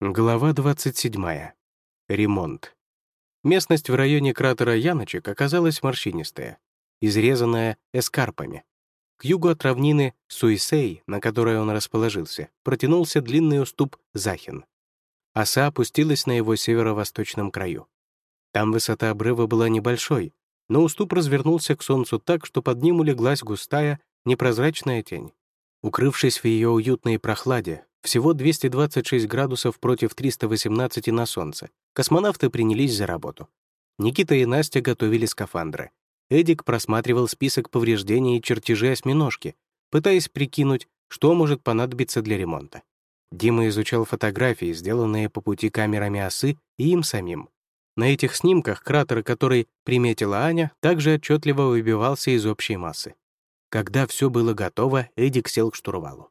Глава 27. Ремонт. Местность в районе кратера Яночек оказалась морщинистая, изрезанная эскарпами. К югу от равнины Суисей, на которой он расположился, протянулся длинный уступ Захин. Оса опустилась на его северо-восточном краю. Там высота обрыва была небольшой, но уступ развернулся к солнцу так, что под ним улеглась густая, непрозрачная тень. Укрывшись в ее уютной прохладе, всего 226 градусов против 318 на солнце. Космонавты принялись за работу. Никита и Настя готовили скафандры. Эдик просматривал список повреждений и чертежи осьминожки, пытаясь прикинуть, что может понадобиться для ремонта. Дима изучал фотографии, сделанные по пути камерами осы и им самим. На этих снимках кратер, который приметила Аня, также отчетливо выбивался из общей массы. Когда все было готово, Эдик сел к штурвалу.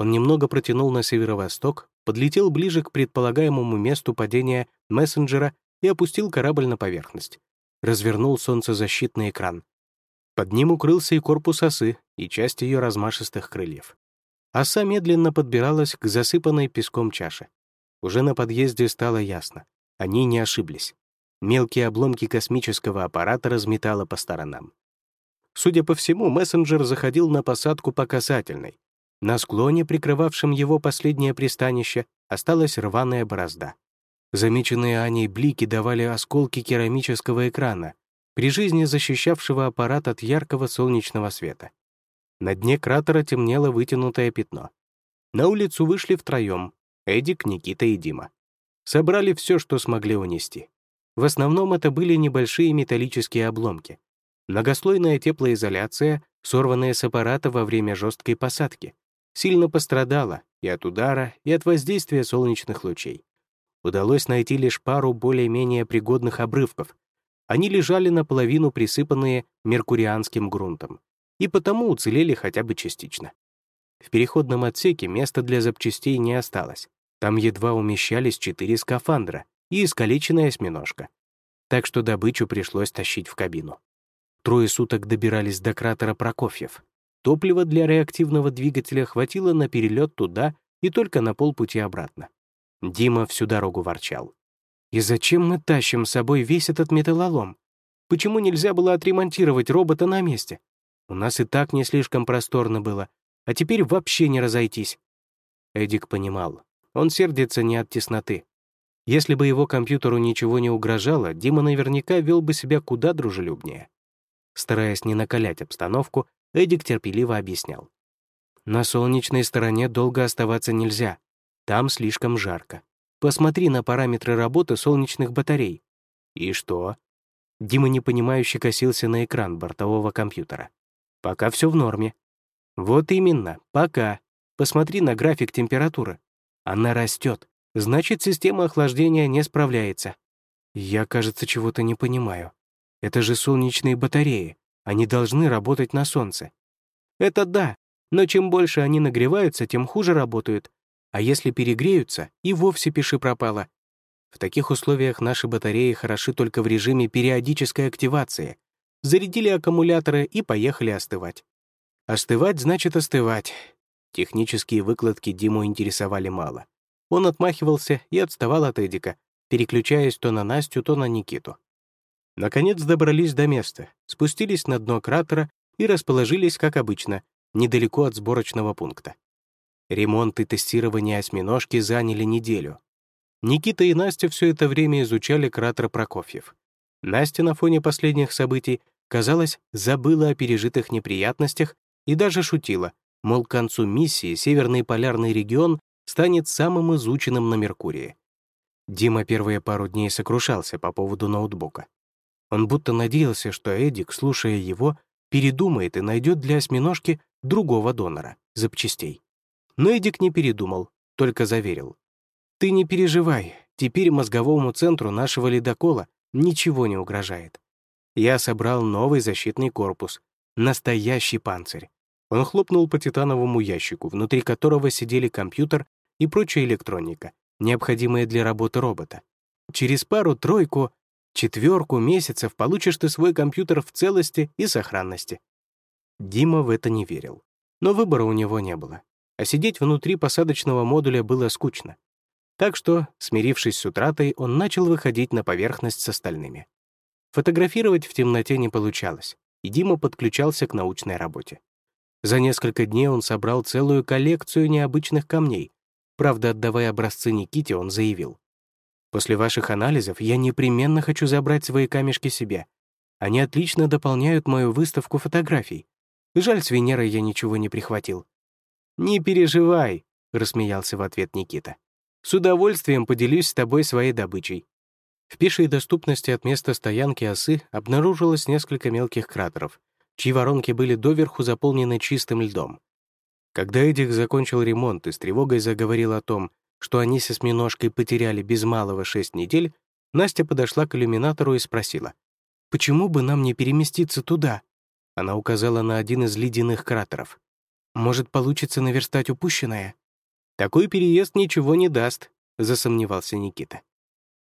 Он немного протянул на северо-восток, подлетел ближе к предполагаемому месту падения мессенджера и опустил корабль на поверхность. Развернул солнцезащитный экран. Под ним укрылся и корпус осы, и часть ее размашистых крыльев. Оса медленно подбиралась к засыпанной песком чаше. Уже на подъезде стало ясно. Они не ошиблись. Мелкие обломки космического аппарата разметало по сторонам. Судя по всему, мессенджер заходил на посадку по касательной, на склоне, прикрывавшем его последнее пристанище, осталась рваная борозда. Замеченные Аней блики давали осколки керамического экрана, при жизни защищавшего аппарат от яркого солнечного света. На дне кратера темнело вытянутое пятно. На улицу вышли втроем — Эдик, Никита и Дима. Собрали все, что смогли унести. В основном это были небольшие металлические обломки. Многослойная теплоизоляция, сорванная с аппарата во время жесткой посадки, сильно пострадала и от удара, и от воздействия солнечных лучей. Удалось найти лишь пару более-менее пригодных обрывков. Они лежали наполовину присыпанные меркурианским грунтом, и потому уцелели хотя бы частично. В переходном отсеке места для запчастей не осталось. Там едва умещались четыре скафандра и искалеченная осьминожка. Так что добычу пришлось тащить в кабину. Трое суток добирались до кратера Прокофьев, Топлива для реактивного двигателя хватило на перелет туда и только на полпути обратно. Дима всю дорогу ворчал. «И зачем мы тащим с собой весь этот металлолом? Почему нельзя было отремонтировать робота на месте? У нас и так не слишком просторно было, а теперь вообще не разойтись». Эдик понимал, он сердится не от тесноты. Если бы его компьютеру ничего не угрожало, Дима наверняка вел бы себя куда дружелюбнее. Стараясь не накалять обстановку, Эдик терпеливо объяснял. «На солнечной стороне долго оставаться нельзя. Там слишком жарко. Посмотри на параметры работы солнечных батарей». «И что?» Дима непонимающе косился на экран бортового компьютера. «Пока все в норме». «Вот именно, пока. Посмотри на график температуры. Она растет. Значит, система охлаждения не справляется». «Я, кажется, чего-то не понимаю. Это же солнечные батареи. Они должны работать на солнце. Это да, но чем больше они нагреваются, тем хуже работают. А если перегреются, и вовсе пиши пропало. В таких условиях наши батареи хороши только в режиме периодической активации. Зарядили аккумуляторы и поехали остывать. Остывать значит остывать. Технические выкладки Диму интересовали мало. Он отмахивался и отставал от Эдика, переключаясь то на Настю, то на Никиту. Наконец добрались до места, спустились на дно кратера и расположились, как обычно, недалеко от сборочного пункта. Ремонт и тестирование осьминожки заняли неделю. Никита и Настя все это время изучали кратер Прокофьев. Настя на фоне последних событий, казалось, забыла о пережитых неприятностях и даже шутила, мол, к концу миссии Северный полярный регион станет самым изученным на Меркурии. Дима первые пару дней сокрушался по поводу ноутбука. Он будто надеялся, что Эдик, слушая его, передумает и найдет для осьминожки другого донора, запчастей. Но Эдик не передумал, только заверил. «Ты не переживай, теперь мозговому центру нашего ледокола ничего не угрожает. Я собрал новый защитный корпус, настоящий панцирь. Он хлопнул по титановому ящику, внутри которого сидели компьютер и прочая электроника, необходимая для работы робота. Через пару-тройку Четверку месяцев получишь ты свой компьютер в целости и сохранности. Дима в это не верил. Но выбора у него не было. А сидеть внутри посадочного модуля было скучно. Так что, смирившись с утратой, он начал выходить на поверхность с остальными. Фотографировать в темноте не получалось, и Дима подключался к научной работе. За несколько дней он собрал целую коллекцию необычных камней. Правда, отдавая образцы Никите, он заявил. «После ваших анализов я непременно хочу забрать свои камешки себе. Они отлично дополняют мою выставку фотографий. Жаль, с Венерой я ничего не прихватил». «Не переживай», — рассмеялся в ответ Никита. «С удовольствием поделюсь с тобой своей добычей. В пешей доступности от места стоянки осы обнаружилось несколько мелких кратеров, чьи воронки были доверху заполнены чистым льдом. Когда Эдик закончил ремонт и с тревогой заговорил о том, что они с осьминожкой потеряли без малого шесть недель, Настя подошла к иллюминатору и спросила, «Почему бы нам не переместиться туда?» Она указала на один из ледяных кратеров. «Может, получится наверстать упущенное?» «Такой переезд ничего не даст», — засомневался Никита.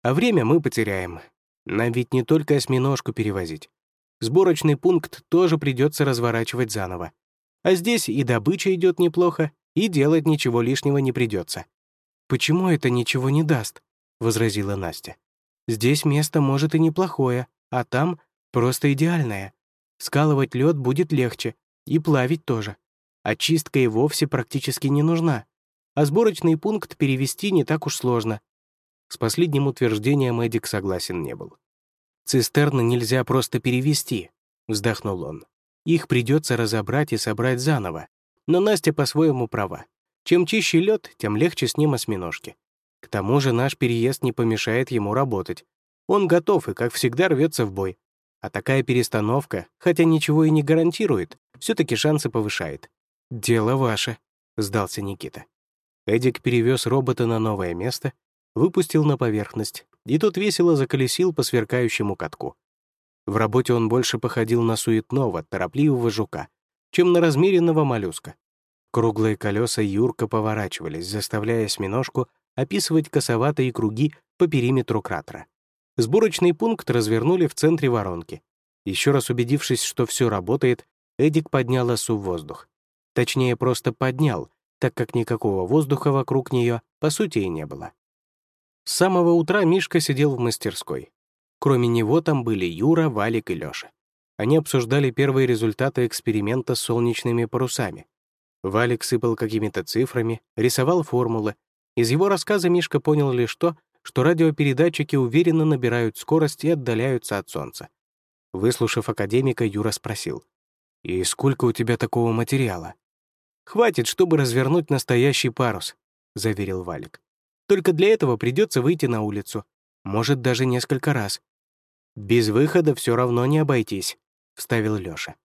А время мы потеряем. Нам ведь не только осьминожку перевозить. Сборочный пункт тоже придется разворачивать заново. А здесь и добыча идет неплохо, и делать ничего лишнего не придется. «Почему это ничего не даст?» — возразила Настя. «Здесь место может и неплохое, а там просто идеальное. Скалывать лед будет легче, и плавить тоже. Очистка и вовсе практически не нужна. А сборочный пункт перевести не так уж сложно. С последним утверждением Эдик согласен не был. «Цистерны нельзя просто перевести», — вздохнул он. «Их придется разобрать и собрать заново. Но Настя по-своему права. Чем чище лед, тем легче с ним осьминожки. К тому же наш переезд не помешает ему работать. Он готов и, как всегда, рвется в бой. А такая перестановка, хотя ничего и не гарантирует, все таки шансы повышает. «Дело ваше», — сдался Никита. Эдик перевез робота на новое место выпустил на поверхность, и тот весело заколесил по сверкающему катку. В работе он больше походил на суетного, торопливого жука, чем на размеренного моллюска. Круглые колеса юрко поворачивались, заставляя осьминожку описывать косоватые круги по периметру кратера. Сборочный пункт развернули в центре воронки. Еще раз убедившись, что все работает, Эдик поднял осу в воздух. Точнее, просто поднял, так как никакого воздуха вокруг нее, по сути, и не было. С самого утра Мишка сидел в мастерской. Кроме него там были Юра, Валик и Лёша. Они обсуждали первые результаты эксперимента с солнечными парусами. Валик сыпал какими-то цифрами, рисовал формулы. Из его рассказа Мишка понял лишь то, что радиопередатчики уверенно набирают скорость и отдаляются от Солнца. Выслушав академика, Юра спросил. «И сколько у тебя такого материала?» «Хватит, чтобы развернуть настоящий парус», — заверил Валик. Только для этого придется выйти на улицу. Может, даже несколько раз. «Без выхода все равно не обойтись», — вставил Лёша.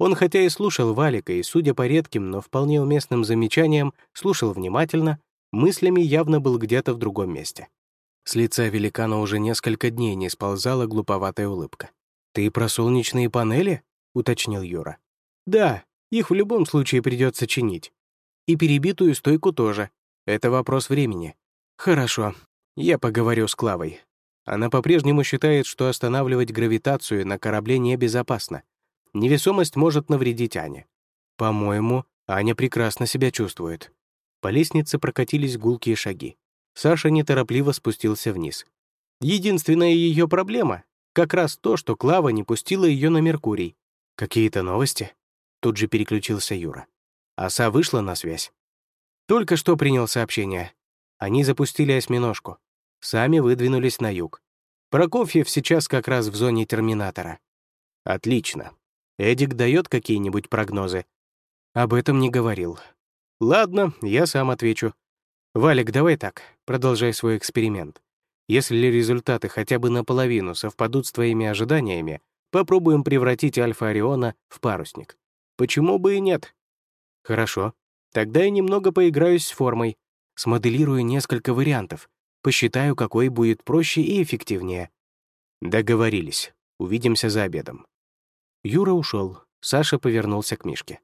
Он хотя и слушал Валика, и, судя по редким, но вполне уместным замечаниям, слушал внимательно, мыслями явно был где-то в другом месте. С лица великана уже несколько дней не сползала глуповатая улыбка. «Ты про солнечные панели?» — уточнил Юра. «Да, их в любом случае придется чинить. И перебитую стойку тоже. Это вопрос времени. «Хорошо. Я поговорю с Клавой. Она по-прежнему считает, что останавливать гравитацию на корабле небезопасно. Невесомость может навредить Ане. По-моему, Аня прекрасно себя чувствует». По лестнице прокатились гулкие шаги. Саша неторопливо спустился вниз. Единственная ее проблема — как раз то, что Клава не пустила ее на Меркурий. «Какие-то новости?» Тут же переключился Юра. Оса вышла на связь. Только что принял сообщение. Они запустили осьминожку. Сами выдвинулись на юг. Прокофьев сейчас как раз в зоне терминатора. Отлично. Эдик дает какие-нибудь прогнозы? Об этом не говорил. Ладно, я сам отвечу. Валик, давай так, продолжай свой эксперимент. Если результаты хотя бы наполовину совпадут с твоими ожиданиями, попробуем превратить Альфа-Ориона в парусник. Почему бы и нет? Хорошо. Тогда я немного поиграюсь с формой, смоделирую несколько вариантов, посчитаю, какой будет проще и эффективнее. Договорились. Увидимся за обедом. Юра ушел. Саша повернулся к Мишке.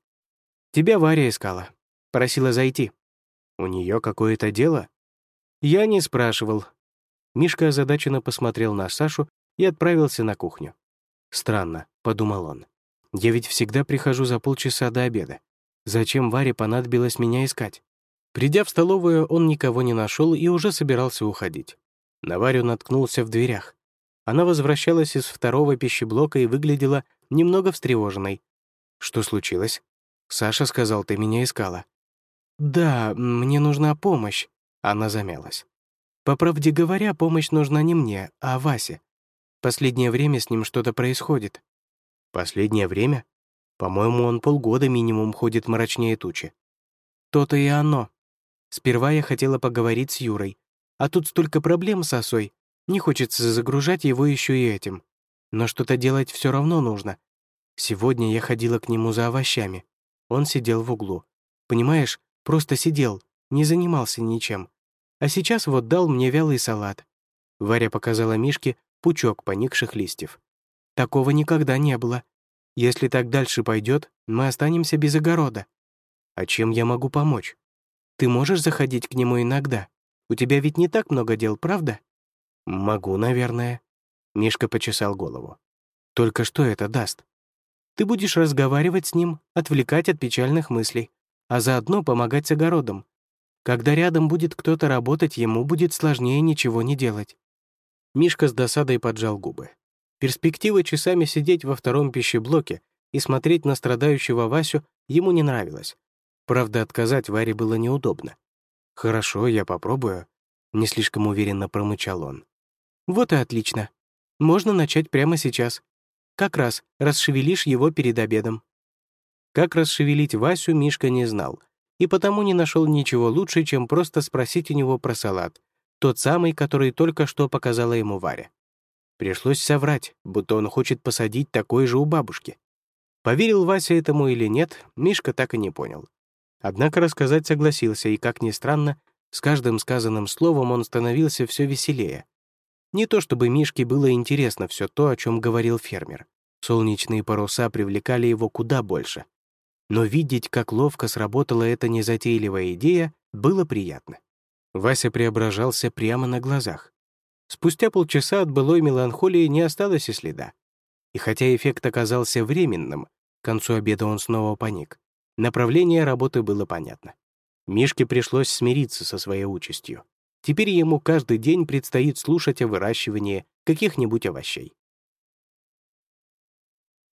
«Тебя Варя искала. Просила зайти. У нее какое-то дело?» «Я не спрашивал». Мишка озадаченно посмотрел на Сашу и отправился на кухню. «Странно», — подумал он. «Я ведь всегда прихожу за полчаса до обеда. Зачем Варе понадобилось меня искать? Придя в столовую, он никого не нашел и уже собирался уходить. На Варю наткнулся в дверях. Она возвращалась из второго пищеблока и выглядела немного встревоженной. «Что случилось?» «Саша сказал, ты меня искала». «Да, мне нужна помощь», — она замялась. «По правде говоря, помощь нужна не мне, а Васе. Последнее время с ним что-то происходит». «Последнее время? По-моему, он полгода минимум ходит мрачнее тучи». «То-то и оно», Сперва я хотела поговорить с Юрой, а тут столько проблем с осой, не хочется загружать его еще и этим. Но что-то делать все равно нужно. Сегодня я ходила к нему за овощами. Он сидел в углу. Понимаешь, просто сидел, не занимался ничем. А сейчас вот дал мне вялый салат. Варя показала Мишке пучок поникших листьев. Такого никогда не было. Если так дальше пойдет, мы останемся без огорода. А чем я могу помочь? Ты можешь заходить к нему иногда? У тебя ведь не так много дел, правда?» «Могу, наверное», — Мишка почесал голову. «Только что это даст? Ты будешь разговаривать с ним, отвлекать от печальных мыслей, а заодно помогать с огородом. Когда рядом будет кто-то работать, ему будет сложнее ничего не делать». Мишка с досадой поджал губы. Перспектива часами сидеть во втором пищеблоке и смотреть на страдающего Васю ему не нравилась. Правда, отказать Варе было неудобно. «Хорошо, я попробую», — не слишком уверенно промычал он. «Вот и отлично. Можно начать прямо сейчас. Как раз расшевелишь его перед обедом». Как расшевелить Васю, Мишка не знал, и потому не нашел ничего лучше, чем просто спросить у него про салат, тот самый, который только что показала ему Варя. Пришлось соврать, будто он хочет посадить такой же у бабушки. Поверил Вася этому или нет, Мишка так и не понял. Однако рассказать согласился, и, как ни странно, с каждым сказанным словом он становился все веселее. Не то чтобы Мишке было интересно все то, о чем говорил фермер. Солнечные паруса привлекали его куда больше. Но видеть, как ловко сработала эта незатейливая идея, было приятно. Вася преображался прямо на глазах. Спустя полчаса от былой меланхолии не осталось и следа. И хотя эффект оказался временным, к концу обеда он снова паник. Направление работы было понятно. Мишке пришлось смириться со своей участью. Теперь ему каждый день предстоит слушать о выращивании каких-нибудь овощей.